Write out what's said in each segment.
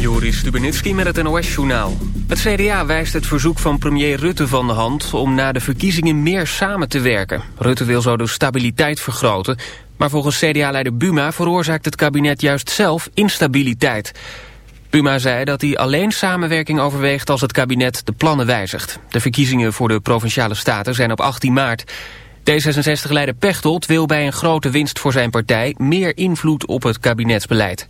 Joris Stubenitski met het NOS-journaal. Het CDA wijst het verzoek van premier Rutte van de hand... om na de verkiezingen meer samen te werken. Rutte wil zo de stabiliteit vergroten... maar volgens CDA-leider Buma veroorzaakt het kabinet juist zelf instabiliteit. Buma zei dat hij alleen samenwerking overweegt... als het kabinet de plannen wijzigt. De verkiezingen voor de Provinciale Staten zijn op 18 maart... D66-leider Pechtold wil bij een grote winst voor zijn partij... meer invloed op het kabinetsbeleid.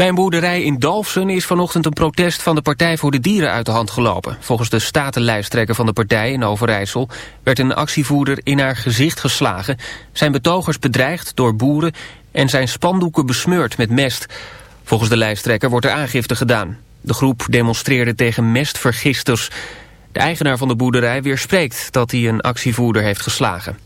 Bij een boerderij in Dalfsen is vanochtend een protest van de Partij voor de Dieren uit de hand gelopen. Volgens de statenlijsttrekker van de partij in Overijssel werd een actievoerder in haar gezicht geslagen. Zijn betogers bedreigd door boeren en zijn spandoeken besmeurd met mest. Volgens de lijsttrekker wordt er aangifte gedaan. De groep demonstreerde tegen mestvergisters. De eigenaar van de boerderij weerspreekt dat hij een actievoerder heeft geslagen.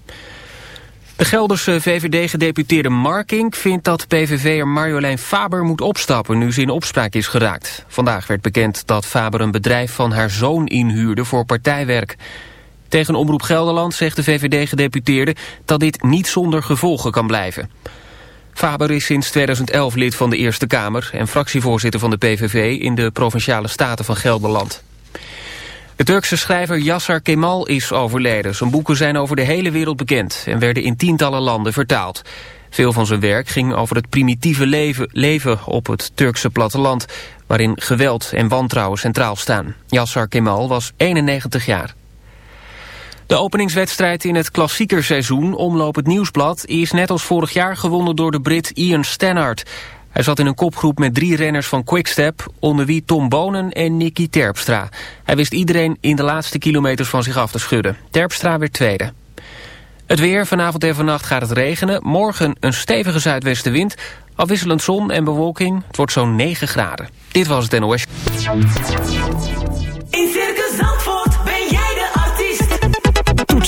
De Gelderse VVD-gedeputeerde Marking vindt dat PVV'er Marjolein Faber moet opstappen nu ze in opspraak is geraakt. Vandaag werd bekend dat Faber een bedrijf van haar zoon inhuurde voor partijwerk. Tegen Omroep Gelderland zegt de VVD-gedeputeerde dat dit niet zonder gevolgen kan blijven. Faber is sinds 2011 lid van de Eerste Kamer en fractievoorzitter van de PVV in de Provinciale Staten van Gelderland. De Turkse schrijver Yassar Kemal is overleden. Zijn boeken zijn over de hele wereld bekend en werden in tientallen landen vertaald. Veel van zijn werk ging over het primitieve leven, leven op het Turkse platteland... waarin geweld en wantrouwen centraal staan. Yassar Kemal was 91 jaar. De openingswedstrijd in het klassiekerseizoen Omloop het Nieuwsblad... is net als vorig jaar gewonnen door de Brit Ian Stannard... Hij zat in een kopgroep met drie renners van Quickstep... onder wie Tom Bonen en Nicky Terpstra. Hij wist iedereen in de laatste kilometers van zich af te schudden. Terpstra werd tweede. Het weer, vanavond en vannacht gaat het regenen. Morgen een stevige zuidwestenwind. Afwisselend zon en bewolking. Het wordt zo'n 9 graden. Dit was het NOS.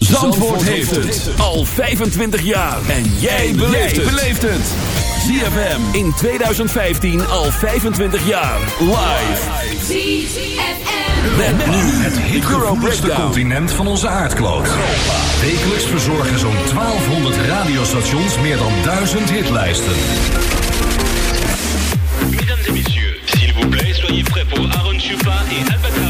Zandvoort heeft het al 25 jaar. En jij beleeft het. ZFM in 2015 al 25 jaar. Live. ZFM. Met nu het Hitgevoeligste continent van onze aardkloot. Wekelijks verzorgen zo'n 1200 radiostations meer dan 1000 hitlijsten. Mesdames et messieurs, s'il vous plaît, soyez prêts pour Aaron Chupa et Albatraoz.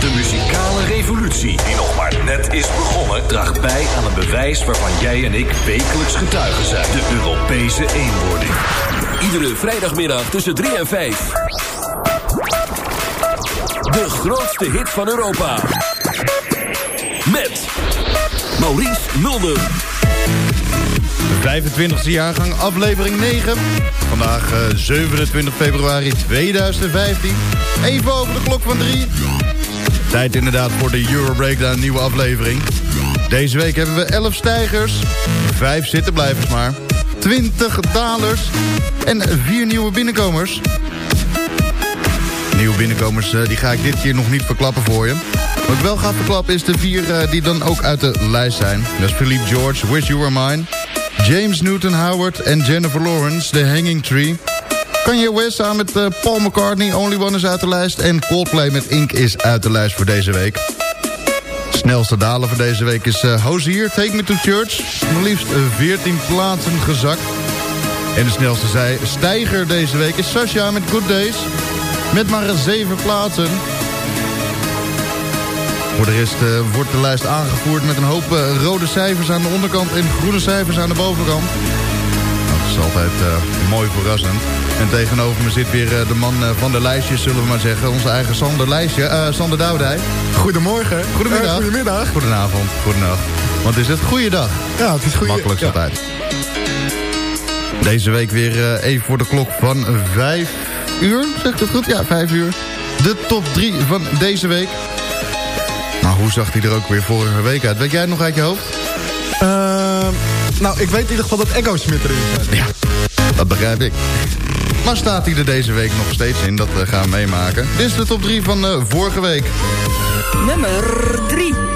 De muzikale revolutie, die nog maar net is begonnen, draagt bij aan een bewijs waarvan jij en ik wekelijks getuigen zijn: de Europese eenwording. Iedere vrijdagmiddag tussen 3 en 5. De grootste hit van Europa. Met Maurice Mulder. 25e jaargang, aflevering 9. Vandaag eh, 27 februari 2015. Even over de klok van 3. Tijd inderdaad voor de Euro Breakdown, nieuwe aflevering. Deze week hebben we 11 stijgers, 5 zittenblijvers maar, 20 dalers en 4 nieuwe binnenkomers. Nieuwe binnenkomers eh, die ga ik dit keer nog niet verklappen voor je. Wat ik wel ga verklappen is de vier eh, die dan ook uit de lijst zijn. Dat is Philippe George, Wish You Were Mine. James Newton Howard en Jennifer Lawrence, The Hanging Tree. Kanye West samen met eh, Paul McCartney, Only One is uit de lijst. En Coldplay met Ink is uit de lijst voor deze week. Snelste daler voor deze week is uh, Hozier, Take Me to Church. Maar liefst eh, 14 plaatsen gezakt. En de snelste zij, stijger deze week is Sasha met Good Days. Met maar 7 plaatsen. Voor de rest eh, wordt de lijst aangevoerd met een hoop eh, rode cijfers aan de onderkant en groene cijfers aan de bovenkant. Is altijd eh, mooi verrassend. En tegenover me zit weer eh, de man eh, van de lijstjes, zullen we maar zeggen. Onze eigen Sander Lijstje, Sander Douwdij. Goedemorgen. Goedemiddag. Goedemiddag. Goedenavond, goedenacht. Want is het goeiedag? Ja, het is goeie... Makkelijkst ja. altijd. Deze week weer even voor de klok van 5 uur, zeg ik dat goed? Ja, 5 uur. De top 3 van deze week. Nou, hoe zag hij er ook weer vorige week uit? Weet jij het nog uit je hoofd? Nou, ik weet in ieder geval dat Echo Smith erin staat. Ja, dat begrijp ik. Maar staat hij er deze week nog steeds in? Dat eh, gaan we meemaken. Dit is de top 3 van eh, vorige week. Nummer 3.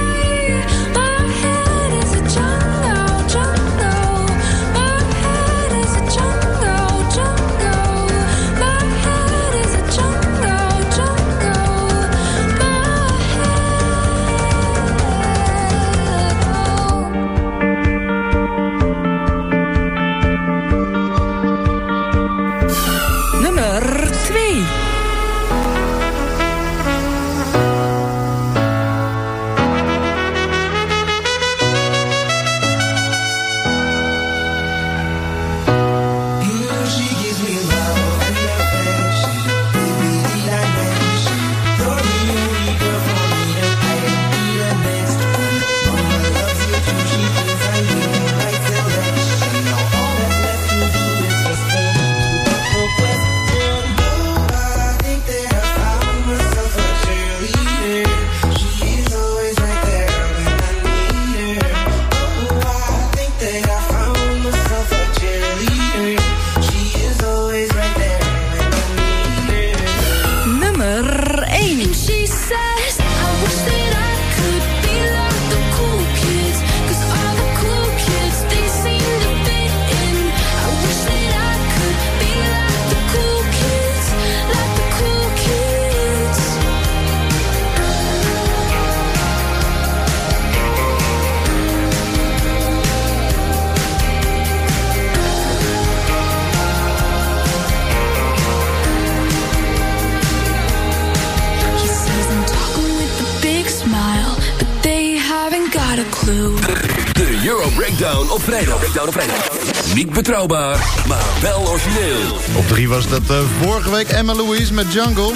Betrouwbaar, maar wel origineel. Op 3 was dat eh, vorige week Emma Louise met Jungle.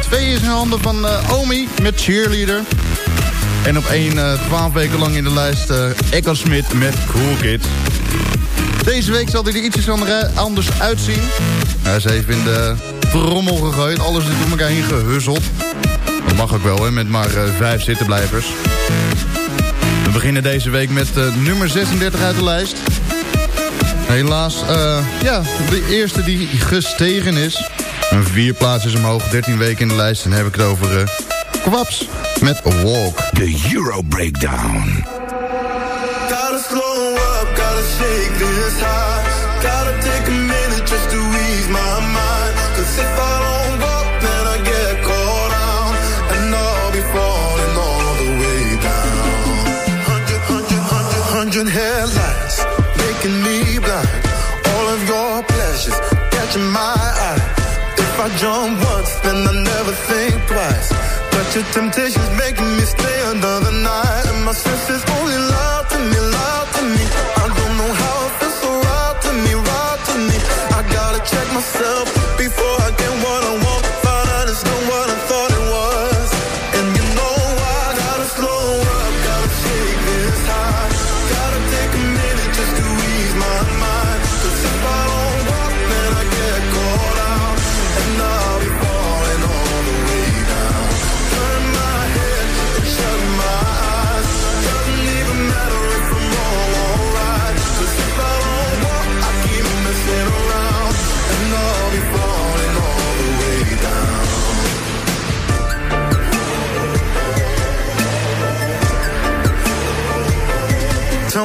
2 is in handen van eh, Omi met Cheerleader. En op 1, eh 12 weken lang in de lijst, eh Echo Smith met Cool Kids. Deze week zal hij er ietsjes anders uitzien. Hij is even in de gegooid. Alles is door elkaar heen gehusseld. Dat mag ook wel, hè, met maar 5 zittenblijvers. We beginnen deze week met nummer 36 uit de lijst. Helaas, eh, ja, de eerste die gestegen is. Een vier plaatsen omhoog, 13 weken in de lijst. En dan heb ik het over eh, Kwaps met Walk. De Euro Breakdown. Gotta slow up, gotta shake this high. Gotta take a minute just to ease my mind. Cause if I your temptation's making me stay another night. And my senses only lie to me, lie to me. I don't know how it feels so right to me, right to me. I gotta check myself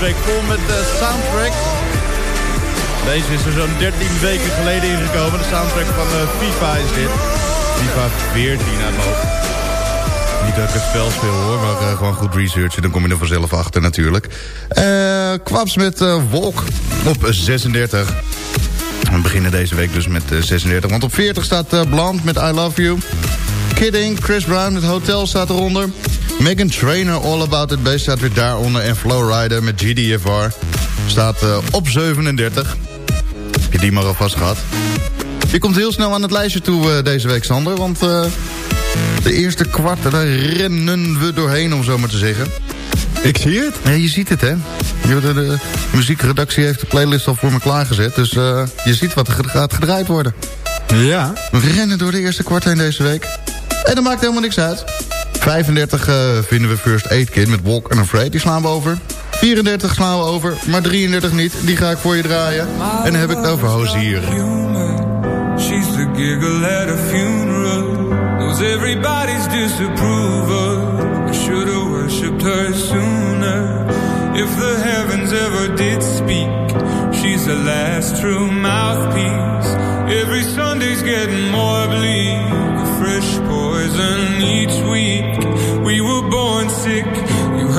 deze week vol met de soundtrack. Deze is er zo'n 13 weken geleden ingekomen. De soundtrack van eh, FIFA is dit. FIFA 14 uit mijn. Niet dat ik het spel speel hoor, maar eh, gewoon goed researchen. Dan kom je er vanzelf achter natuurlijk. Kwaps met Wolk op 36. We beginnen deze week dus met eh, 36. Want op 40 staat Blond met I Love You. Kidding, Chris Brown met Hotel staat eronder. Megan Trainer, All About It Bass staat weer daaronder. En Flowrider met GDFR staat eh, op 37. Heb je die maar alvast gehad. Je komt heel snel aan het lijstje toe eh, deze week, Sander. Want eh, de eerste kwart, daar rennen we doorheen, om zo maar te zeggen. Ik zie het. Ja, je ziet het, hè. Je- De, de muziekredactie heeft de playlist al voor me klaargezet. Dus je ziet wat er gaat gedraaid worden. Ja. We rennen door de eerste kwart heen deze week. En dat maakt helemaal niks uit. 35 eh, vinden we First Aid Kid met Walk and Afraid. Die slaan we over. 34 slaan we over, maar 33 niet. Die ga ik voor je draaien. En dan heb ik het over Hozier. She's the giggle at a funeral. Knows everybody's disapproval. I should have worshipped her sooner. If the heavens ever did speak, she's the last true mouthpiece. Every Sunday's getting more bleak.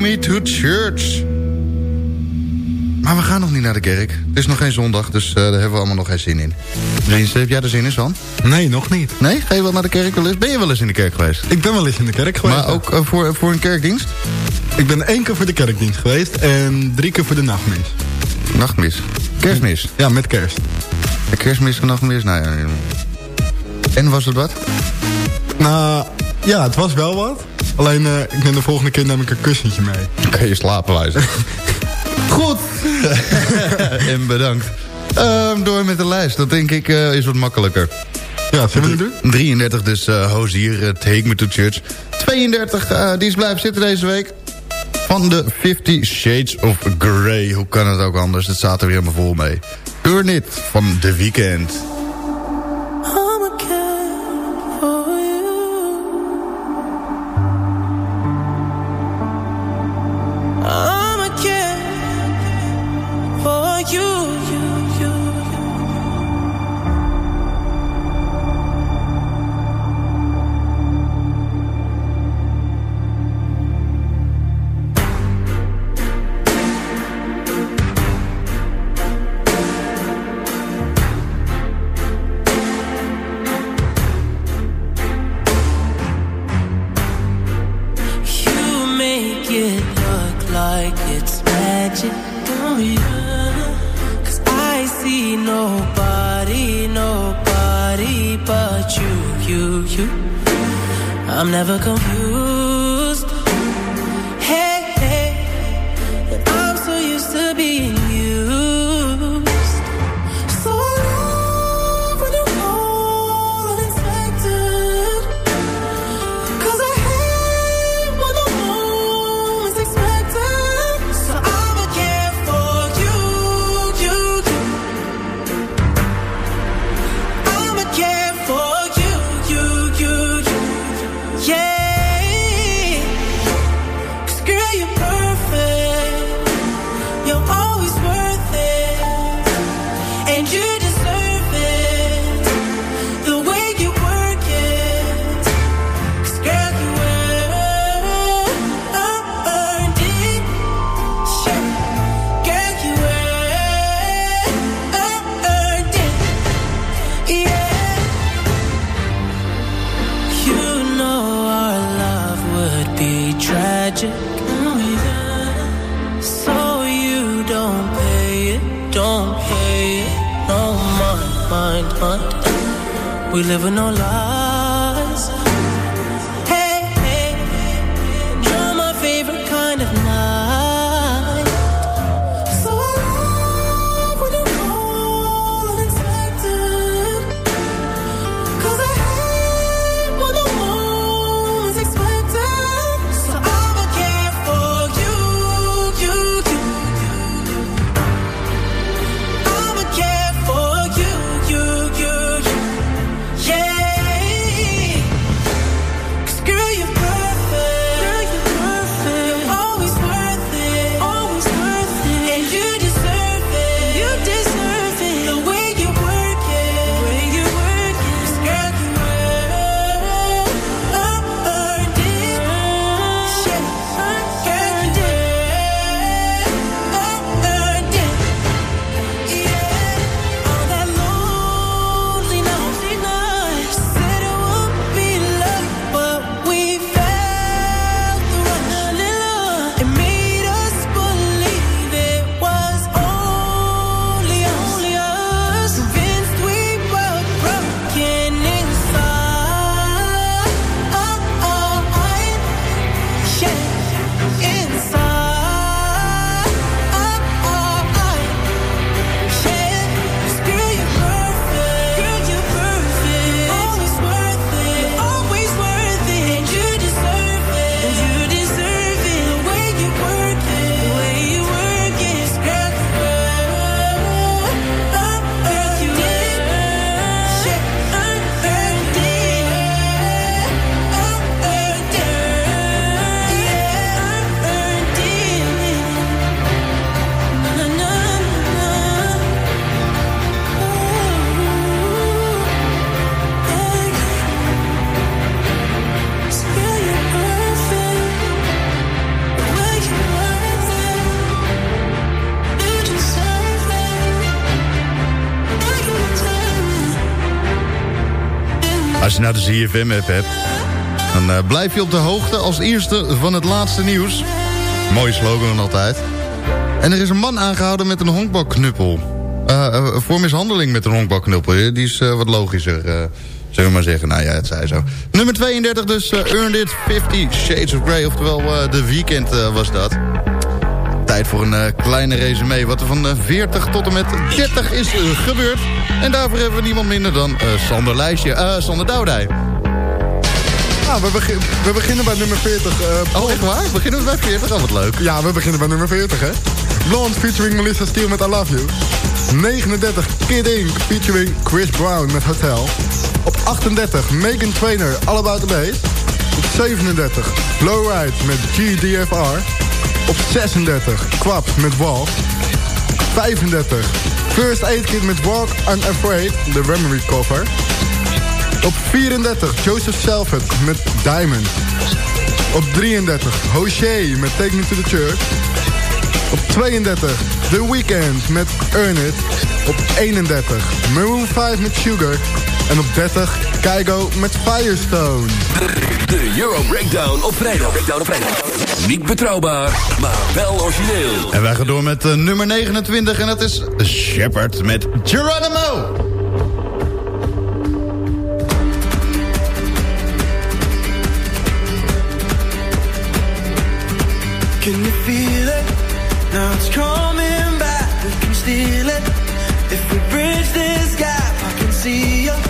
Me to Church. Maar we gaan nog niet naar de kerk. Het is nog geen zondag, dus eh, daar hebben we allemaal nog geen zin in. Vriends, heb jij er zin in, Swan? Nee, nog niet. Nee? Ga je wel naar de kerk wel eens? Ben je wel eens in de kerk geweest? Ik ben wel eens in de kerk geweest. Maar ook eh, voor, voor een kerkdienst? Ik ben één keer voor de kerkdienst geweest en drie keer voor de nachtmis. Nachtmis? Kerstmis? Ja, met kerst. De kerstmis en nachtmis? Nou ja. En was het wat? Nou, ja, het was wel wat. Alleen, eh, ik neem de volgende keer neem ik een kussentje mee. Kan je slapen wijzen. Goed. en bedankt. Ehm, door met de lijst. Dat denk ik eh, is wat makkelijker. Ja, zullen we het doen? 33 dus uh, Hozier, uh, Take Me to Church. 32, uh, die is blijven zitten deze week. Van de 50 Shades of Grey. Hoe kan het ook anders? Het staat er weer helemaal vol mee. Earn It van The Weeknd. Don't pay it. No mind, mind, mind. We live with no nou de ZFM-app hebt... dan eh, blijf je op de hoogte als eerste van het laatste nieuws. Mooie slogan altijd. En er is een man aangehouden met een honkbalknuppel. Eh, eh, voor mishandeling met een honkbalknuppel. Die is wat logischer, zullen we maar zeggen. Nou ja, het zei zo. Nummer 32 dus, Earned It 50 Shades of Grey. Oftewel, de weekend was dat. Tijd voor een eh, kleine resume. Wat er van eh, 40 tot en met 30 is eh, gebeurd. En daarvoor hebben we niemand minder dan eh, Sander Lijstje. eh Sander Doudij. Ah, we, begin- we beginnen bij nummer 40. eh, Oh, echt waar? Beginnen we bij 40? Oh, wat leuk. Ja, we beginnen bij nummer 40, hè. Blonde featuring Melissa Steele met I Love You. 39, Kid Ink featuring Chris Brown met Hotel. Op 38, Megan Trainor, All About The Bass. Op 37, Flowride met GDFR. Op 36, Quaps met Walk. 35, First Aid Kit met Walk Unafraid, de Memory cover. Op 34, Joseph Selford met Diamond. Op 33, Hoshea met Take Me To The Church. Op 32, The Weeknd met Earn It. Op 31, Maroon 5 met Sugar. En op 30, Keigo met Firestone. De Euro Breakdown op vrijdag. Breakdown op vrijdag. Niet betrouwbaar, maar wel origineel. En wij gaan door met eh, nummer 29 en dat is Shepard met Geronimo. Can you feel it? Now it's coming back. We can steal it. If we bridge this gap, I can see you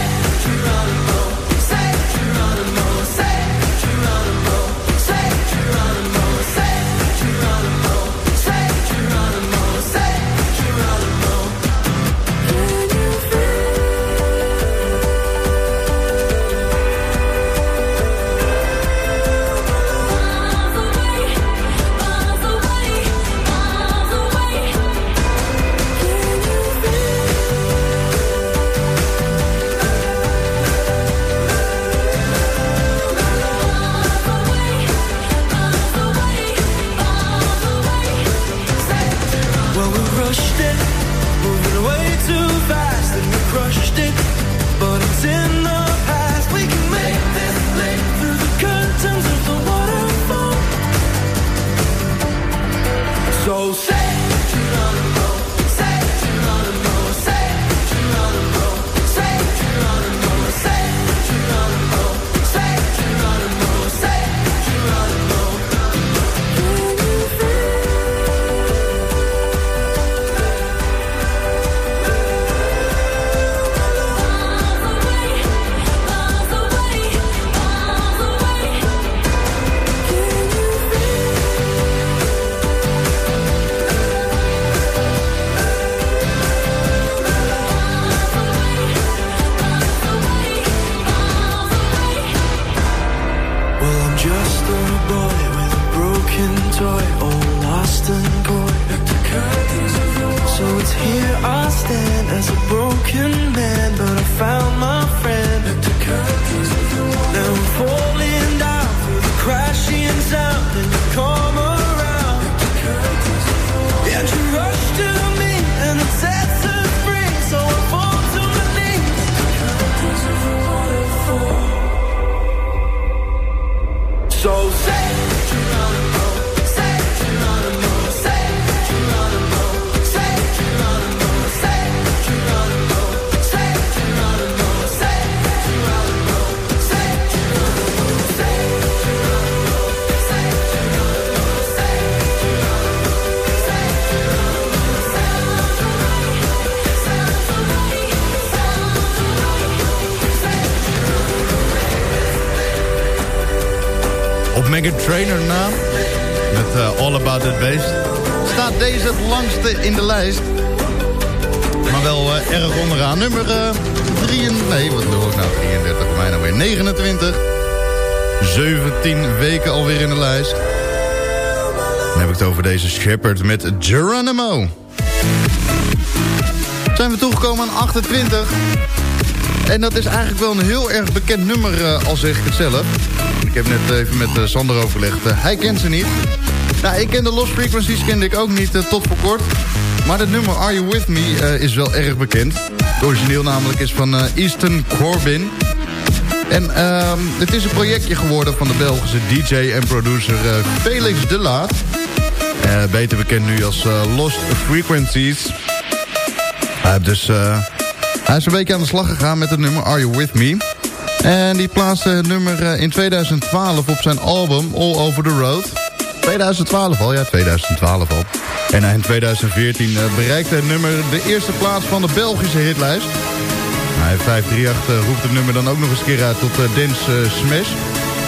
Trainer na, met eh, All About That Bass, staat deze het langste in de lijst. Maar wel eh, erg onderaan. Nummer eh 3, nee, wat wil ik nou? 33 voor mij nou weer. 29. 17 weken alweer in de lijst. Dan heb ik het over deze Shepherd met Geronimo. Zijn we toegekomen aan 28. En dat is eigenlijk wel een heel erg bekend nummer, eh, al zeg ik het zelf. Ik heb net even met eh, Sander overlegd. Eh, hij kent ze niet. Nou, ik ken de Lost Frequencies, kende ik ook niet eh, tot voor kort. Maar het nummer Are You With Me is wel erg bekend. Het origineel namelijk is van Easton Corbin. En ehm, het is een projectje geworden van de Belgische DJ en producer Felix de Laat. Beter bekend nu als Lost Frequencies. Hij, heeft dus, hij is een beetje aan de slag gegaan met het nummer Are You With Me. En die plaatste het nummer eh, in 2012 op zijn album All Over The Road. 2012 al, ja 2012 al. En in 2014 eh, bereikte het nummer de eerste plaats van de Belgische hitlijst. Hij 538 eh, roept het nummer dan ook nog eens een keer uit tot Dance Smash.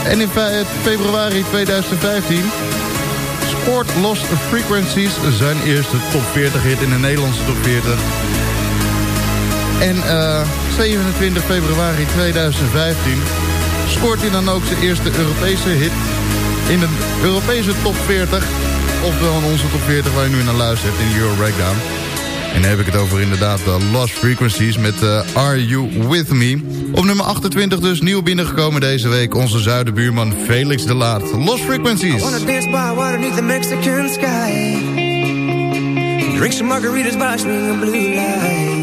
En in fe- februari 2015 scoort Lost Frequencies zijn eerste top 40 hit in de Nederlandse top 40. En eh, 27 februari 2015 scoort hij dan ook zijn eerste Europese hit in de Europese top 40. Oftewel in onze top 40 waar je nu naar luistert in Euro Breakdown. En dan heb ik het over inderdaad de Lost Frequencies met eh, Are You With Me. Op nummer 28 dus nieuw binnengekomen deze week onze zuidenbuurman Felix de Laat. Lost Frequencies. I wanna dance by water the Mexican sky. Drink some margaritas by blue lights.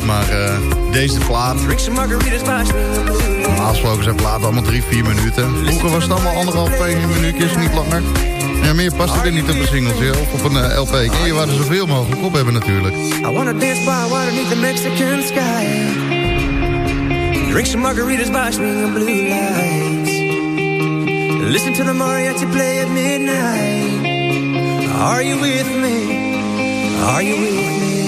Minuut, maar eh, deze plaat... Normaal gesproken zijn platen allemaal 3, 4 minuten. Vroeger was het allemaal anderhalf, twee minuutjes, niet langer. Ja, meer past er niet op een singeltje of op een eh, LP. En je wou er zoveel mogelijk op hebben natuurlijk. I wanna dance by water the Mexican sky. Drink some margaritas by swinging blue lights. Listen to the mariachi play at midnight. Are you with me? Are you with me?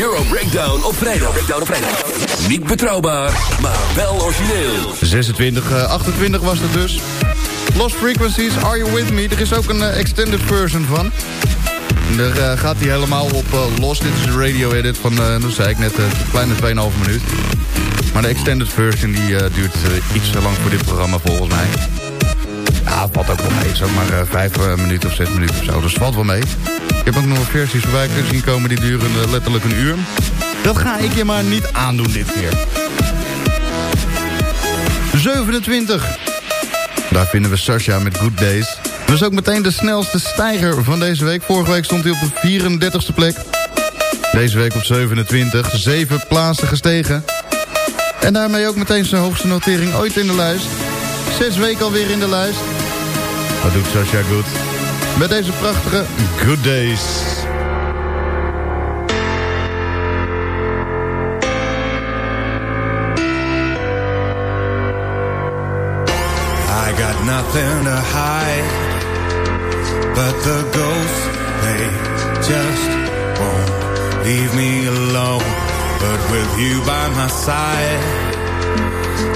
Euro Breakdown op vrijdag. Breakdown op vrijdag. Niet betrouwbaar, maar wel origineel. 26, eh, 28 was het dus. Lost Frequencies, Are You With Me? Er is ook een eh, extended version van. Daar eh, gaat hij helemaal op eh, los. Dit is de radio edit van, dat zei ik net, een kleine 2,5 minuut. Maar de extended version die, eh, duurt eh, iets te lang voor dit programma volgens mij. Ja, valt ook wel mee. Is ook maar 5 minuten of 6 minuten of zo. Dus valt wel mee. Ik heb ook nog versies voorbij kunnen zien komen die duren eh, letterlijk een uur. Dat ga ik je maar niet aandoen dit keer. 27. Daar vinden we Sasha met Good Days. Dat is ook meteen de snelste stijger van deze week. Vorige week stond hij op de 34ste plek. Deze week op 27. Zeven plaatsen gestegen. En daarmee ook meteen zijn hoogste notering ooit in de lijst. Zes weken alweer in de lijst. Wat doet Sasha goed? Met deze prachtige Good Days. I got nothing to hide, but the ghosts, they just won't leave me alone. But with you by my side,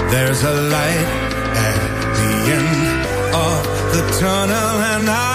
there's a light at the end of the tunnel, and I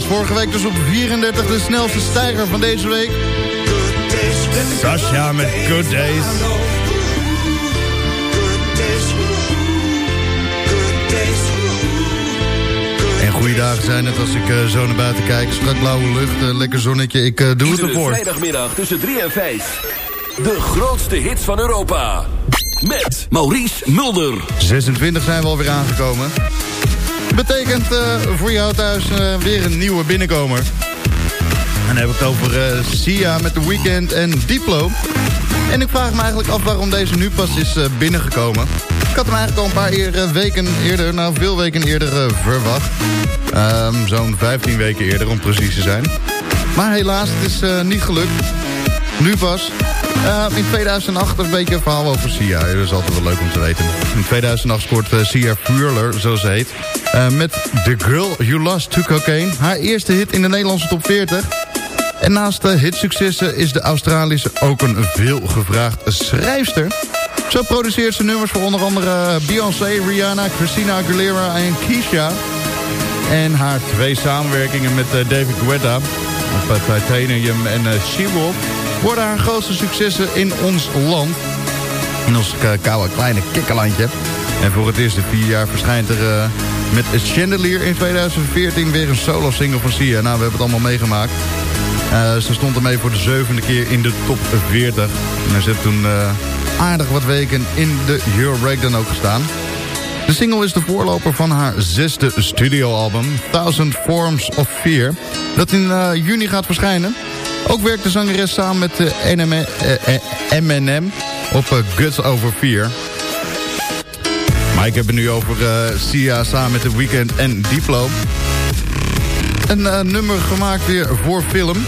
Vorige week dus op 34 de snelste stijger van deze week. Sasha met Good Days. En goede dagen zijn het als ik eh, zo naar buiten kijk. Strak blauwe lucht, eh, lekker zonnetje. Ik eh, doe het Iedere ervoor. vrijdagmiddag tussen 3 en 5. De grootste hits van Europa. Met Maurice Mulder. 26 zijn we alweer aangekomen. Betekent eh, voor jou thuis eh, weer een nieuwe binnenkomer. En dan heb ik het over eh, Sia met The Weeknd en Diplo. En ik vraag me eigenlijk af waarom deze nu pas is binnengekomen. Ik had hem eigenlijk al een paar weken eerder, nou veel weken eerder verwacht. Ehm, Zo'n 15 weken eerder om precies te zijn. Maar helaas, het is niet gelukt. Nu pas. Eh, in 2008 een beetje een verhaal over Sia. Dat is altijd wel leuk om te weten. In 2008 scoort eh, Sia Furler, zoals ze heet. eh, met The Girl You Lost to Cocaine. Haar eerste hit in de Nederlandse top 40. En naast de hitsuccessen is de Australische ook een veelgevraagd schrijfster. Zo produceert ze nummers voor onder andere Beyoncé, Rihanna, Christina Aguilera en Keisha. En haar twee samenwerkingen met David Guetta op Titanium en She-Wolf... worden haar grootste successen in ons land. In ons eh, koude kleine kikkerlandje. En voor het eerste vier jaar verschijnt er eh, met Chandelier in 2014 weer een solo-single van Sia. Nou, we hebben het allemaal meegemaakt. Eh, ze stond ermee voor de zevende keer in de top 40. En ze heeft toen aardig wat weken in de Euro Breakdown ook gestaan. De single is de voorloper van haar zesde studioalbum, Thousand Forms of Fear, dat in juni gaat verschijnen. Ook werkt de zangeres samen met eh, NM, eh, eh, op Guts Over Fear. Maar ik heb het nu over Sia samen met The Weeknd en Diplo. Een nummer gemaakt weer voor film.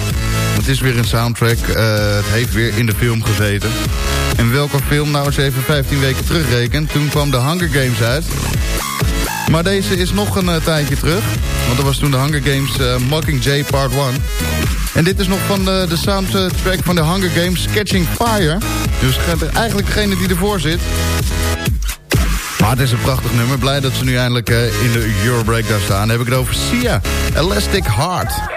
Het is weer een soundtrack. het heeft weer in de film gezeten. En welke film nou eens even 15 weken terugrekent. Toen kwam de Hunger Games uit. Maar deze is nog een tijdje terug. Want dat was toen de Hunger Games eh, Mockingjay Part 1. En dit is nog van de, de soundtrack van de Hunger Games Catching Fire. Dus eigenlijk degene die ervoor zit. Maar het is een prachtig nummer. Blij dat ze nu eindelijk eh, in de Euro Breakdown staan. Dan heb ik het over Sia. Elastic Heart.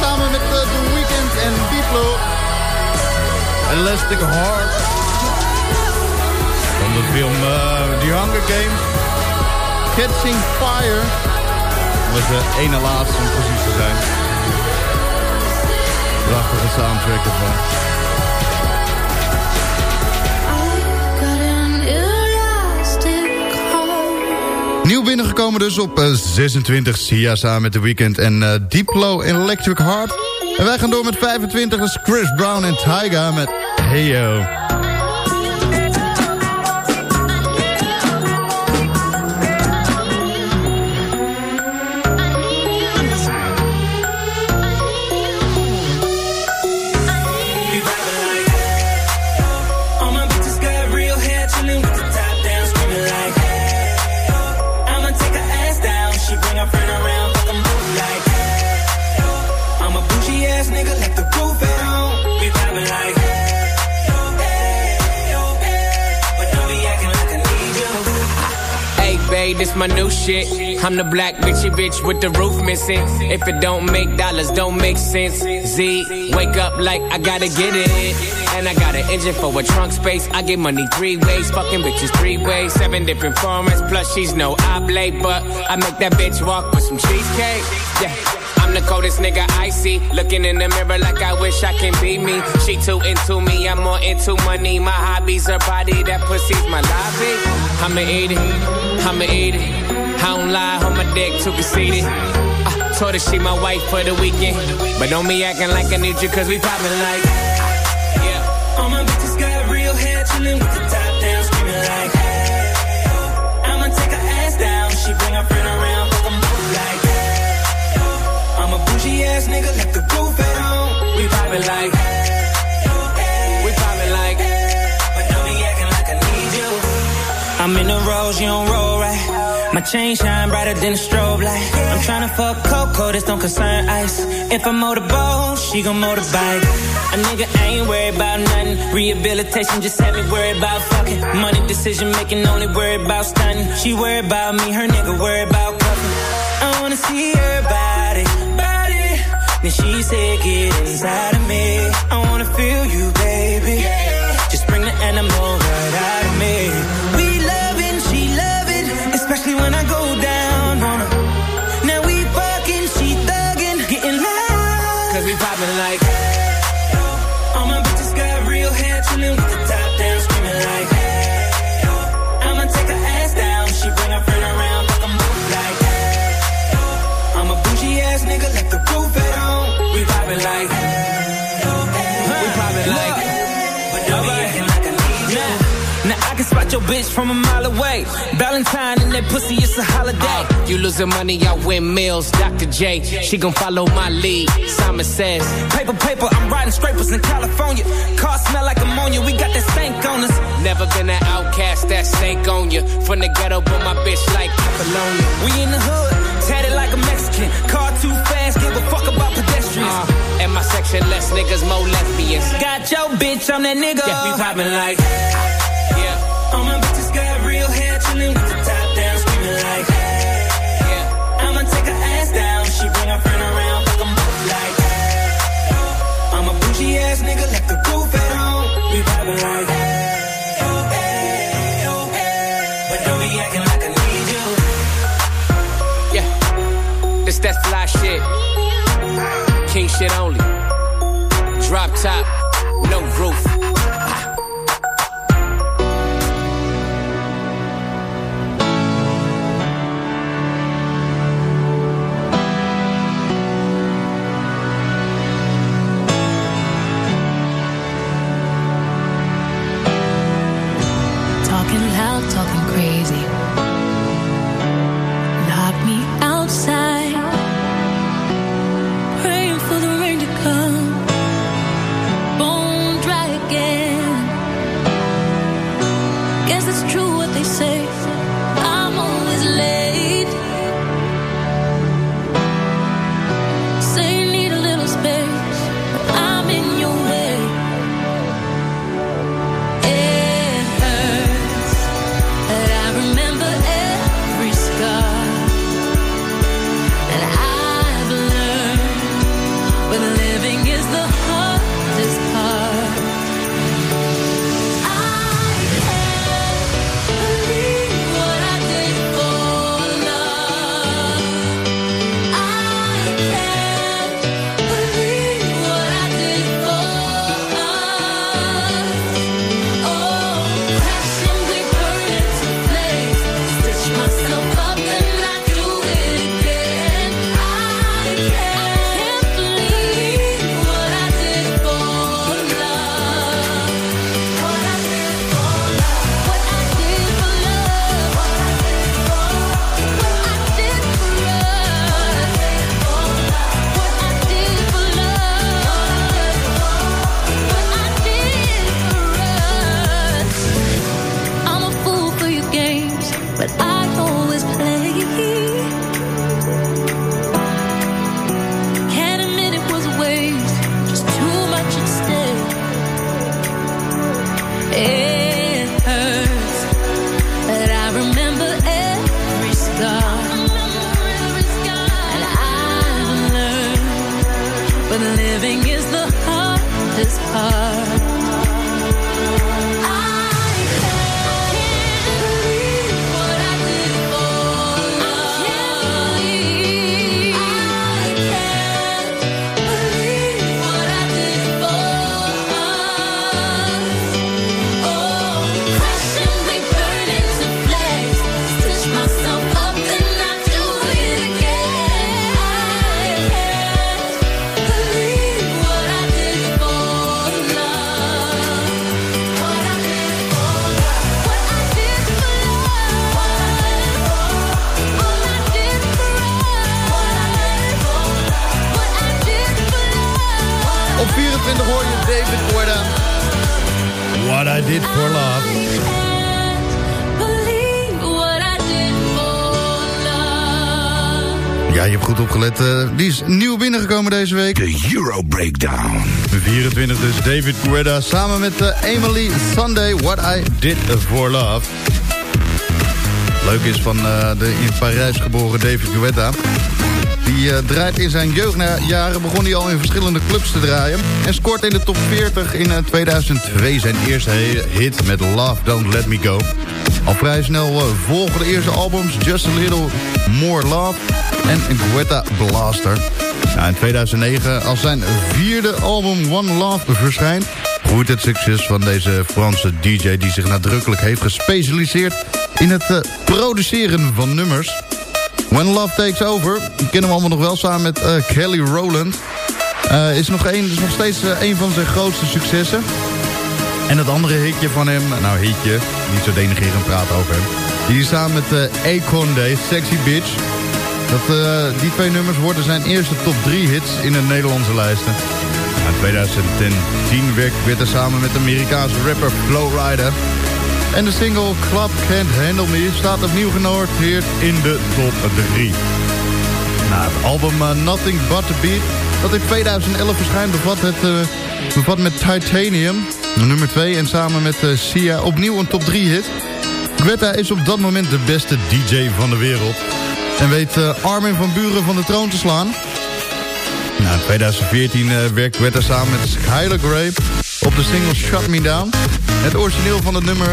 Samen met eh, The Weeknd en Diplo. Elastic Heart. Van de film eh, The Hunger Games. Catching Fire. Dat was de ene laatste om precies te zijn. Prachtige soundtrack ervan. Nieuw binnengekomen dus op eh, 26 Sia samen met The Weeknd en eh, Diplo Electric Heart. En wij gaan door met 25, dat is Chris Brown en Tyga met Heyo. My new shit. I'm the black bitchy bitch with the roof missing. If it don't make dollars, don't make sense. Z, wake up like I gotta get it. And I got an engine for a trunk space. I get money three ways, fucking bitches three ways. Seven different formats, plus she's no oblate. But I make that bitch walk with some cheesecake. Yeah. The coldest nigga I see. Looking in the mirror like I wish I can be me. She too into me, I'm more into money. My hobbies, her body, that pussy's my lobby. I'ma eat it, I'ma eat it. I don't lie, on my dick too conceited. I told her she my wife for the weekend. But don't be acting like I need you, cause we poppin' like. All nigga, left the roof at home, we vibing like, We poppin' like. but don't be acting like I need you. I'm in the rose, you don't roll right. My chain shine brighter than a strobe light. I'm tryna fuck Coco, this don't concern ice. If I motorboat, she gon' motorbike. A nigga ain't worried about nothing. Rehabilitation just had me worried about fucking. Money decision making, only worried about stunting. She worried about me, her nigga worried about cuffing. I wanna see her body. Then she said, get inside of me. I wanna feel you, baby. Just bring the animal bitch from a mile away. Valentine and that pussy, it's a holiday. you losing money, I win meals. Dr. J, she gon' follow my lead. Simon says, Paper, paper, I'm riding scrapers in California. Car smell like ammonia, we got that stank on us. Never been an outcast that stank on you. From the ghetto, but my bitch like Apollonia. We in the hood, tatted like a Mexican. Car too fast, give a fuck about pedestrians. Uh, and my section, less niggas, more lesbians. Got your bitch, I'm that nigga. Yeah, we poppin' like. Shit. King shit only. Drop top, no roof. Deze week. De Euro Breakdown. 24 dus David Guetta samen met eh, Emily Sunday. What I Did For Love. Leuk is van eh, de in Parijs geboren David Guetta. Die eh, draait in zijn jeugdjaren, begon hij al in verschillende clubs te draaien. En scoort in de top 40 in eh, 2002 zijn eerste hit met Love Don't Let Me Go. Al vrij snel eh, volgen de eerste albums Just a Little More Love en Guetta Blaster. In 2009, als zijn vierde album One Love verschijnt... groeit het succes van deze Franse DJ... die zich nadrukkelijk heeft gespecialiseerd in het eh, produceren van nummers... When Love Takes Over, kennen we allemaal nog wel samen met eh, Kelly Rowland. Is, nog een, is nog steeds een van zijn grootste successen. En het andere hitje van hem, nou hitje, niet zo denigrerend praten over hem. Die is samen met uh, Aconde, Sexy Bitch. Dat, eh, die twee nummers worden zijn eerste top 3 hits in de Nederlandse lijsten. In 2010 werkte Witte samen met de Amerikaanse rapper Flowrider. En de single Club Can't Handle Me staat opnieuw genoteerd in de top 3. Nou, het album uh, Nothing But The Beat, dat in 2011 verschijnt, bevat, het, bevat met Titanium, nummer 2... en samen met uh, Sia opnieuw een top 3 hit. Guetta is op dat moment de beste DJ van de wereld. En weet uh, Armin van Buren van de troon te slaan. Nou, in 2014 uh, werkt Guetta samen met Skylar Grey op de single Shut Me Down. Het origineel van het nummer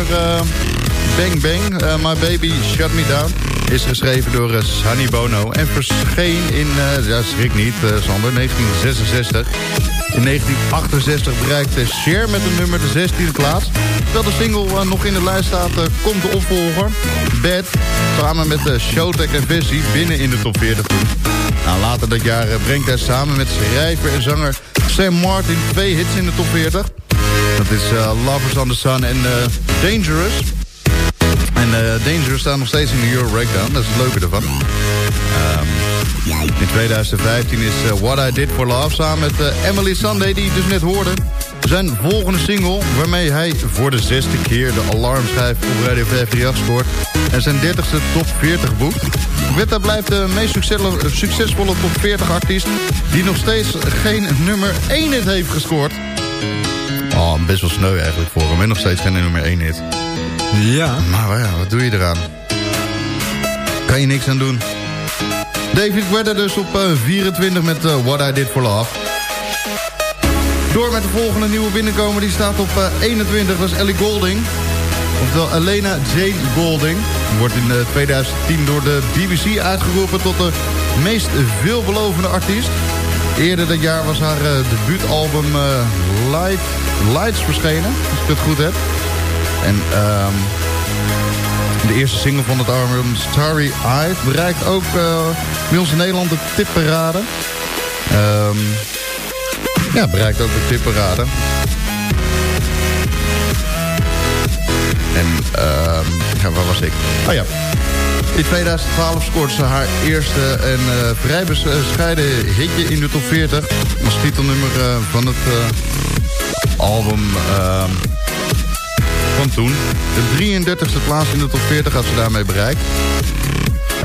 Bang Bang, My Baby Shut Me Down... is geschreven door Sunny Bono en verscheen in, ja schrik niet Sander, 1966. In 1968 bereikte Cher met het nummer de 16e plaats. Terwijl de single uh, nog in de lijst staat, uh, komt de opvolger, Bad... samen met uh, Showtek en Vessi binnen in de top 40 toe. Nou, later dat jaar brengt hij samen met schrijver en zanger Sam Martin twee hits in de top 40. Dat is Lovers on the Sun en Dangerous. En Dangerous staat nog steeds in de Euro Breakdown. Dat is het leuke ervan. Um, in 2015 is uh, What I Did For Love samen met uh, Emily Sunday, die je dus net hoorde. Zijn volgende single, waarmee hij voor de zesde keer de alarmschijf op Radio 538 scoort. En zijn 30ste top 40 boekt. Wetta blijft de meest succesvolle top 40 artiest... die nog steeds geen nummer 1 hit heeft gescoord. Oh, best wel sneu eigenlijk voor hem. En nog steeds geen nummer 1 hit. Ja. Maar ja, wat doe je eraan? Kan je niks aan doen. David Guetta dus op uh, 24 met uh, What I Did For Love. Door met de volgende nieuwe binnenkomen. Die staat op uh, 21. Dat is Ellie Golding. Oftewel Elena Jane Golding. Wordt in 2010 door de BBC uitgeroepen tot de meest veelbelovende artiest. Eerder dat jaar was haar debuutalbum Light, Lights verschenen. Als ik het goed heb. En um, de eerste single van het album Starry Eyed bereikt ook uh, bij ons in Nederland de tipparade. Um, ja, bereikt ook de tipparade. En um, ja, waar was ik? Oh ja. In 2012 scoorde ze haar eerste en uh, vrij bescheiden hitje in de top 40. Als titelnummer uh, van het album uh, toen. De 33e plaats in de top 40 had ze daarmee bereikt.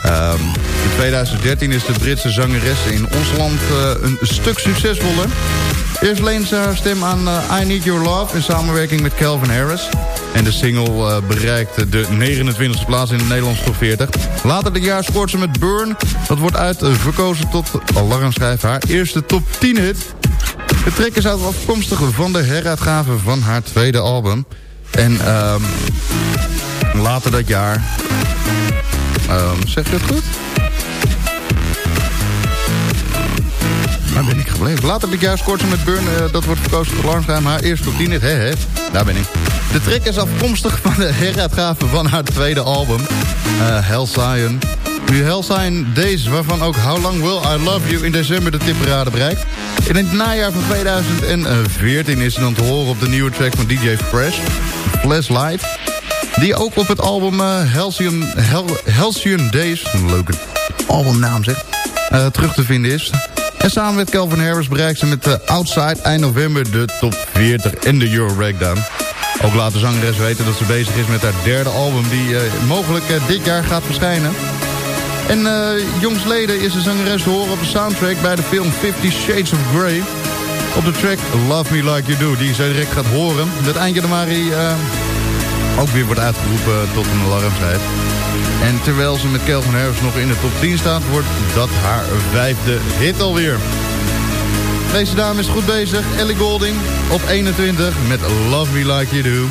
Um, in 2013 is de Britse zangeres in ons land een stuk succesvoller. Eerst leent ze haar stem aan I Need Your Love in samenwerking met Calvin Harris. En de single uh, bereikte de 29e plaats in de Nederlandse top 40. Later dit jaar scoort ze met Burn. Dat wordt uitverkozen tot alarmschijf haar eerste top 10 hit. De track is afkomstig van de heruitgave van haar tweede album. En um, later dat jaar... Um, zeg je het goed? Waar ben ik gebleven? Later dit jaar scoort ze met Burn. Uh, dat wordt verkozen tot alarmschijf haar eerste top 10 hit. He, he. Daar ben ik. De track is afkomstig van de heruitgave van haar tweede album, uh, Hell. Nu Hell Days, waarvan ook How Long Will I Love You in december de tipparade bereikt. In het najaar van 2014 is ze dan te horen op de nieuwe track van DJ Fresh, Less Flashlight. Die ook op het album eh, Halcyon, Days, een leuke albumnaam zeg, eh, terug te vinden is. En samen met Calvin Harris bereikt ze met eh, Outside eind november de top 40 en de Euro Breakdown. Ook laat de zangeres weten dat ze bezig is met haar derde album... die mogelijk dit jaar gaat verschijnen. En uh, jongsleden is de zangeres te horen op de soundtrack... bij de film Fifty Shades of Grey. Op de track Love Me Like You Do, die zo direct gaat horen. Dat eind januari uh, eh, ook weer wordt uitgeroepen tot een alarmzijd. En terwijl ze met Kelvin Harris nog in de top 10 staat, wordt dat haar vijfde hit alweer. Deze dame is goed bezig, Ellie Golding op 21 met Love Me Like You Do.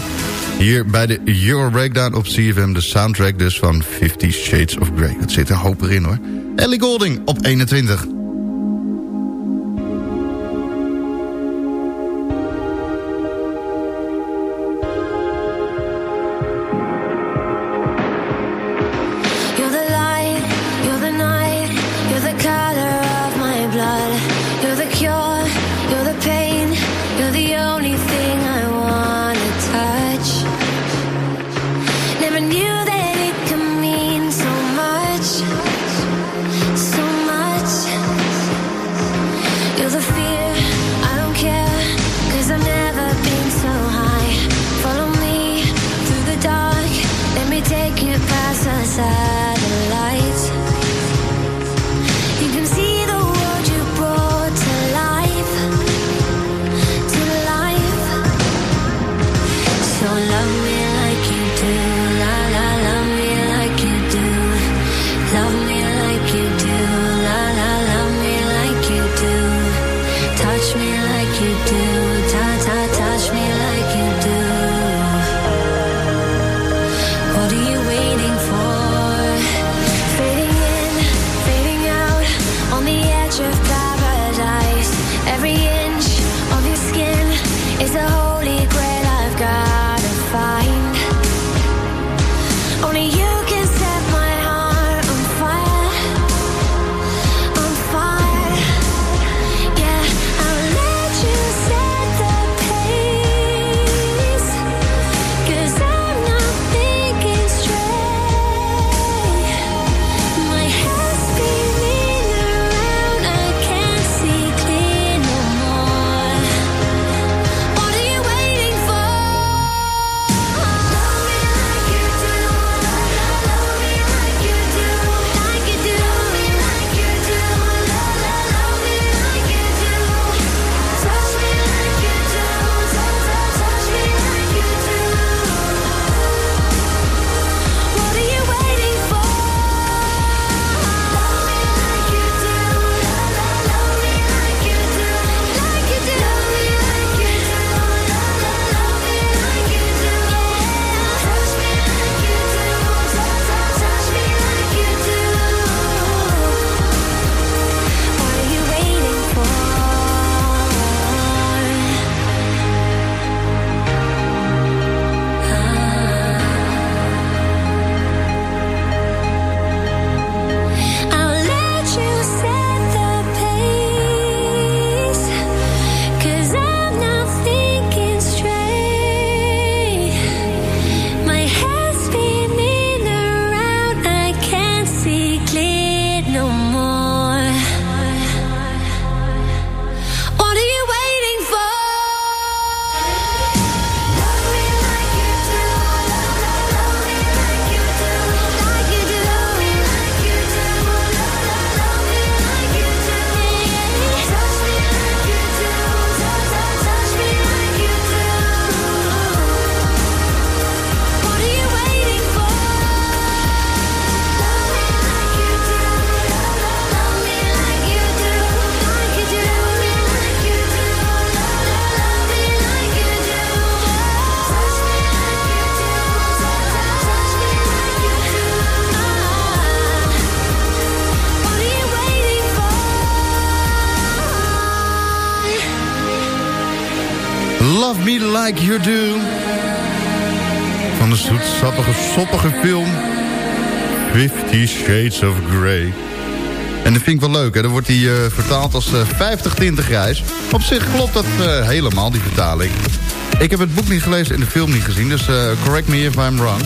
Hier bij de Euro Breakdown op CFM, de soundtrack dus van Fifty Shades of Grey. Het zit een hoop erin hoor. Ellie Golding op 21. zoppige film. Fifty Shades of Grey. En dat vind ik wel leuk, hè? Dan wordt hij eh, vertaald als eh, uh, 50 tinten grijs. Op zich klopt dat eh, helemaal, die vertaling. Ik heb het boek niet gelezen en de film niet gezien, dus correct me if I'm wrong.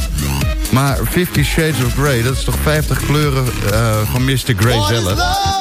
Maar Fifty Shades of Grey, dat is toch 50 kleuren van Mr. Grey zelf?